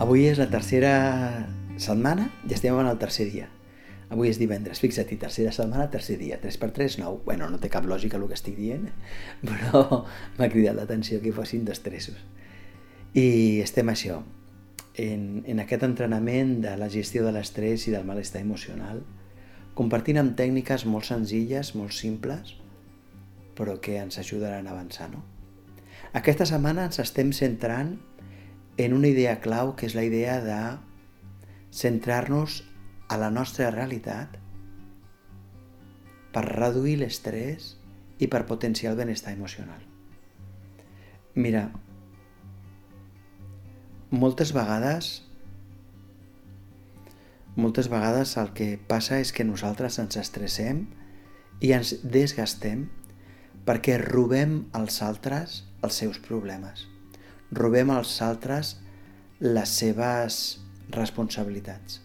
Avui és la tercera setmana i estem en el tercer dia. Avui és divendres, fixa't, tercera setmana, tercer dia. 3 per 3, 9. Bueno, no té cap lògica el que estic dient, però m'ha cridat l'atenció que fossin d'estressos. I estem això, en, en aquest entrenament de la gestió de l'estrès i del malestar emocional, compartint amb tècniques molt senzilles, molt simples, però que ens ajudaran a avançar, no? Aquesta setmana ens estem centrant en una idea clau que és la idea de centrar-nos a la nostra realitat per reduir l'estrès i per potenciar el benestar emocional. Mira, moltes vegades moltes vegades el que passa és que nosaltres ens estressem i ens desgastem perquè robem als altres els seus problemes robem als altres les seves responsabilitats.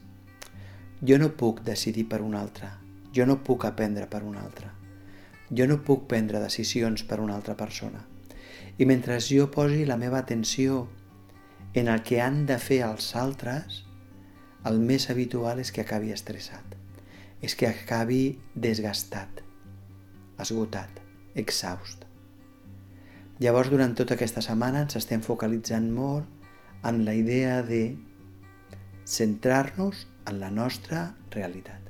Jo no puc decidir per un altre, jo no puc aprendre per un altre, jo no puc prendre decisions per una altra persona. I mentre jo posi la meva atenció en el que han de fer els altres, el més habitual és que acabi estressat, és que acabi desgastat, esgotat, exhaust. Llavors, durant tota aquesta setmana ens estem focalitzant molt en la idea de centrar-nos en la nostra realitat.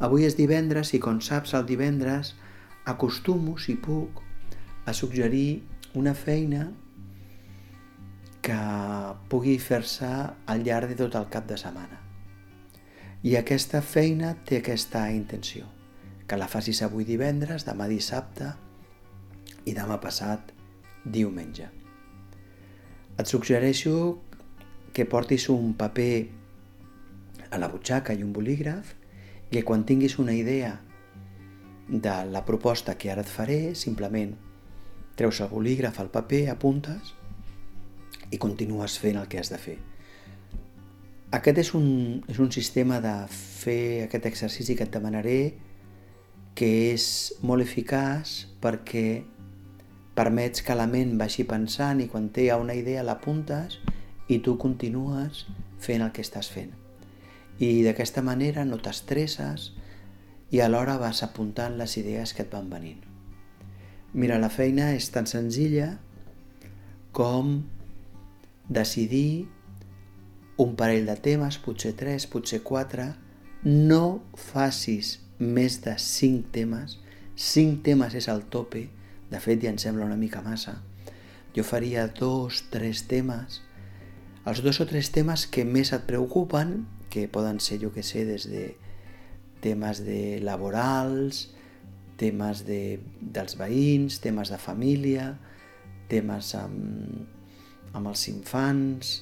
Avui és divendres i, com saps, el divendres acostumo, si puc, a suggerir una feina que pugui fer-se al llarg de tot el cap de setmana. I aquesta feina té aquesta intenció, que la facis avui divendres, demà dissabte, i demà passat diumenge. Et suggereixo que portis un paper a la butxaca i un bolígraf i que quan tinguis una idea de la proposta que ara et faré, simplement treus el bolígraf al paper, apuntes i continues fent el que has de fer. Aquest és un, és un sistema de fer aquest exercici que et demanaré que és molt eficaç perquè permets que la ment vagi pensant i quan té una idea l'apuntes i tu continues fent el que estàs fent. I d'aquesta manera no t'estresses i alhora vas apuntant les idees que et van venint. Mira, la feina és tan senzilla com decidir un parell de temes, potser tres, potser quatre, no facis més de cinc temes, cinc temes és el tope, de fet, ja em sembla una mica massa. Jo faria dos, tres temes. Els dos o tres temes que més et preocupen, que poden ser, jo que sé, des de temes de laborals, temes de, dels veïns, temes de família, temes amb, amb els infants,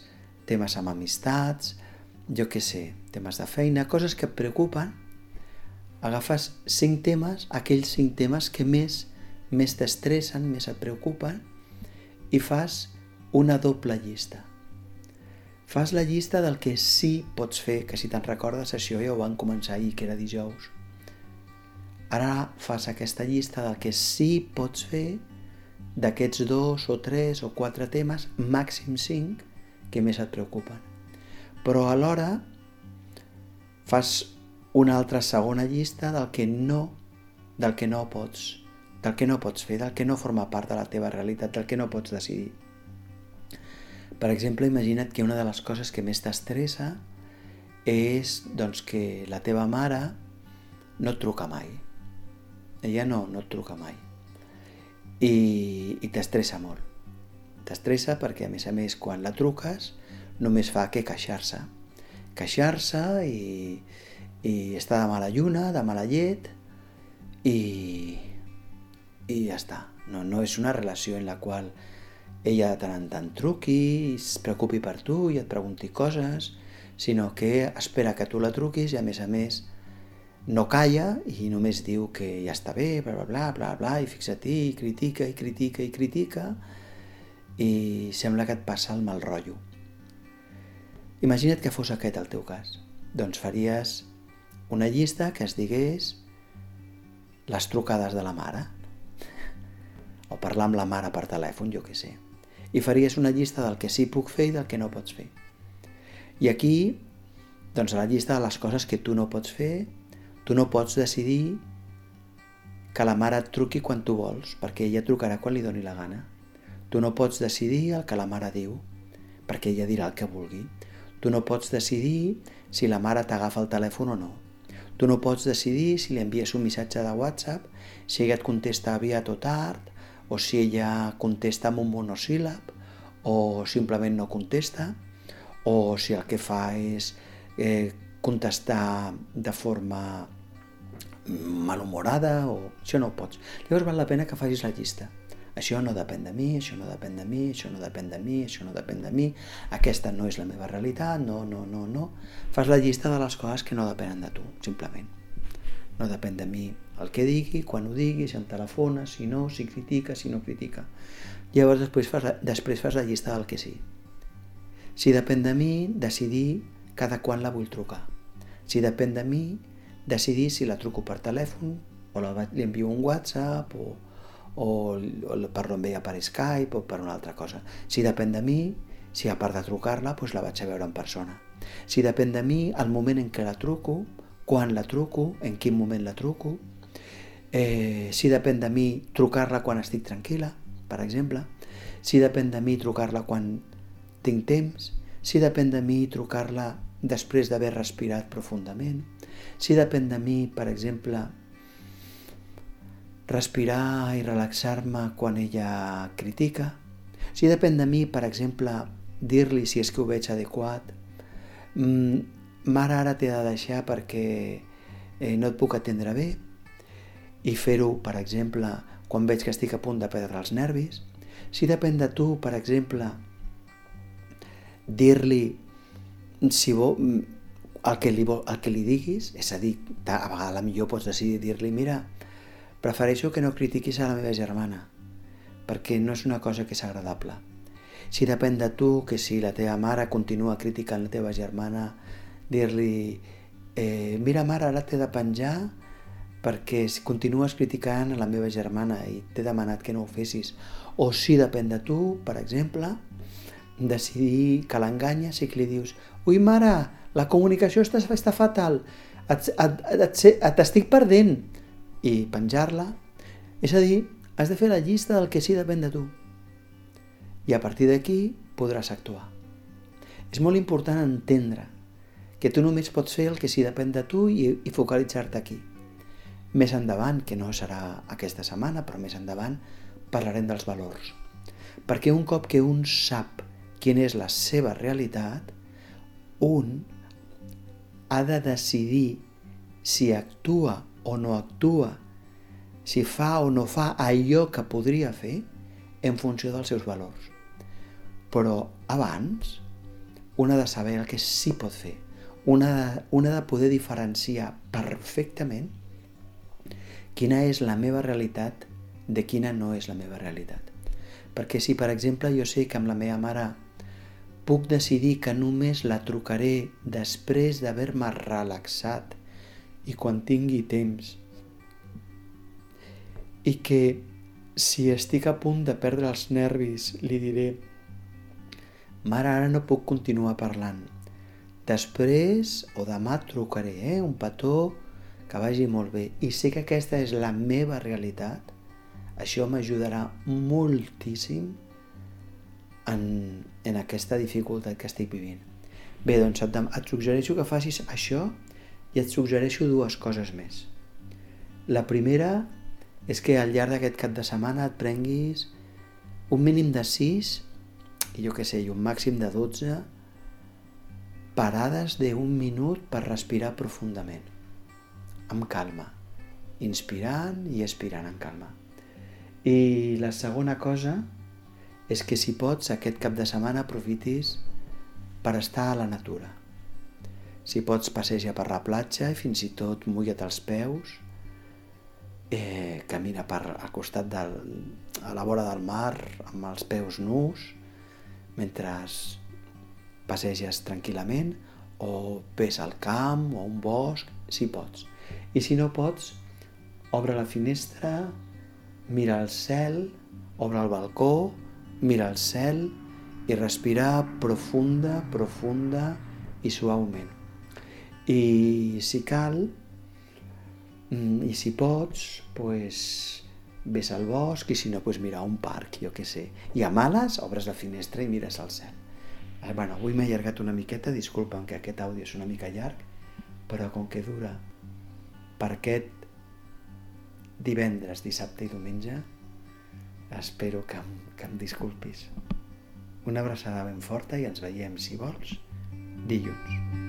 temes amb amistats, jo que sé, temes de feina, coses que et preocupen, agafes cinc temes, aquells cinc temes que més més t'estressen, més et preocupen i fas una doble llista. Fas la llista del que sí pots fer, que si te'n recordes això ja ho van començar ahir, que era dijous. Ara fas aquesta llista del que sí pots fer d'aquests dos o tres o quatre temes, màxim cinc, que més et preocupen. Però alhora fas una altra segona llista del que no, del que no pots del que no pots fer, del que no forma part de la teva realitat, del que no pots decidir. Per exemple, imagina't que una de les coses que més t'estressa és doncs, que la teva mare no et truca mai. Ella no, no et truca mai. I, i t'estressa molt. T'estressa perquè, a més a més, quan la truques, només fa que queixar-se. Queixar-se i, i estar de mala lluna, de mala llet, i, i ja està. No, no és una relació en la qual ella de tant en tant truqui, es preocupi per tu i et pregunti coses, sinó que espera que tu la truquis i a més a més no calla i només diu que ja està bé, bla bla bla, bla bla, i fixa-t'hi, i critica, i critica, i critica, i sembla que et passa el mal rotllo. Imagina't que fos aquest el teu cas. Doncs faries una llista que es digués les trucades de la mare, o parlar amb la mare per telèfon, jo què sé. I faries una llista del que sí puc fer i del que no pots fer. I aquí, doncs a la llista de les coses que tu no pots fer, tu no pots decidir que la mare et truqui quan tu vols, perquè ella trucarà quan li doni la gana. Tu no pots decidir el que la mare diu, perquè ella dirà el que vulgui. Tu no pots decidir si la mare t'agafa el telèfon o no. Tu no pots decidir si li envies un missatge de WhatsApp, si ella et contesta aviat o tard, o si ella contesta amb un monosíl·lab, o simplement no contesta, o si el que fa és eh, contestar de forma malhumorada o això no ho pots. Llavors val la pena que facis la llista. Això no depèn de mi, això no depèn de mi, això no depèn de mi, això no depèn de mi, aquesta no és la meva realitat, no, no, no, no. Fas la llista de les coses que no depenen de tu, simplement. No depèn de mi el que digui, quan ho digui, si em telefona, si no, si critica, si no critica. Llavors després fas la, després fas la llista del que sí. Si depèn de mi, decidir cada quan la vull trucar. Si depèn de mi, decidir si la truco per telèfon o la, li envio un WhatsApp o, o, o parlo amb ella per Skype o per una altra cosa. Si depèn de mi, si a part de trucar-la, doncs la vaig a veure en persona. Si depèn de mi, el moment en què la truco, quan la truco, en quin moment la truco, eh, si depèn de mi, trucar-la quan estic tranquil·la, per exemple, si depèn de mi, trucar-la quan tinc temps, si depèn de mi, trucar-la després d'haver respirat profundament, si depèn de mi, per exemple, respirar i relaxar-me quan ella critica, si depèn de mi, per exemple, dir-li si és que ho veig adequat, mm, mare ara t'he de deixar perquè eh, no et puc atendre bé, i fer-ho, per exemple, quan veig que estic a punt de perdre els nervis, si depèn de tu, per exemple, dir-li si vo, el que, li, el que li diguis, és a dir, a vegades millor pots decidir dir-li mira, prefereixo que no critiquis a la meva germana, perquè no és una cosa que és agradable. Si depèn de tu, que si la teva mare continua criticant la teva germana, dir-li eh, mira mare, ara t'he de penjar perquè si continues criticant a la meva germana i t'he demanat que no ho fessis. O si depèn de tu, per exemple, decidir que l'enganyes i que li dius ui mare, la comunicació està, està fatal, t'estic perdent, i penjar-la, és a dir, has de fer la llista del que sí depèn de tu. I a partir d'aquí podràs actuar. És molt important entendre que tu només pots fer el que sí depèn de tu i, i focalitzar-te aquí. Més endavant, que no serà aquesta setmana, però més endavant, parlarem dels valors. Perquè un cop que un sap quina és la seva realitat, un ha de decidir si actua o no actua, si fa o no fa allò que podria fer en funció dels seus valors. Però abans, una de saber el que sí pot fer, una de, una de poder diferenciar perfectament quina és la meva realitat de quina no és la meva realitat. Perquè si, per exemple, jo sé que amb la meva mare puc decidir que només la trucaré després d'haver-me relaxat i quan tingui temps. I que si estic a punt de perdre els nervis li diré Mare, ara no puc continuar parlant. Després o demà trucaré, eh? Un petó que vagi molt bé. I sé que aquesta és la meva realitat. Això m'ajudarà moltíssim en, en aquesta dificultat que estic vivint. Bé, doncs et, et suggereixo que facis això i et suggereixo dues coses més. La primera és que al llarg d'aquest cap de setmana et prenguis un mínim de 6 i jo què sé, i un màxim de 12 parades d'un minut per respirar profundament, amb calma, inspirant i expirant en calma. I la segona cosa és que si pots aquest cap de setmana aprofitis per estar a la natura. Si pots passeja per la platja i fins i tot mulla't els peus, eh, camina per al costat del, a la vora del mar amb els peus nus mentre passeges tranquil·lament o ves al camp o un bosc, si pots. I si no pots, obre la finestra, mira el cel, obre el balcó mira al cel i respira profunda, profunda i suaument. I si cal, mm, i si pots, pues, ves al bosc i si no, pues mira, un parc, jo què sé. I a males, obres la finestra i mires al cel. Eh, bueno, avui m'he allargat una miqueta, disculpa'm que aquest àudio és una mica llarg, però com que dura per aquest divendres, dissabte i diumenge, espero que que em disculpis. Una abraçada ben forta i ens veiem, si vols, dilluns.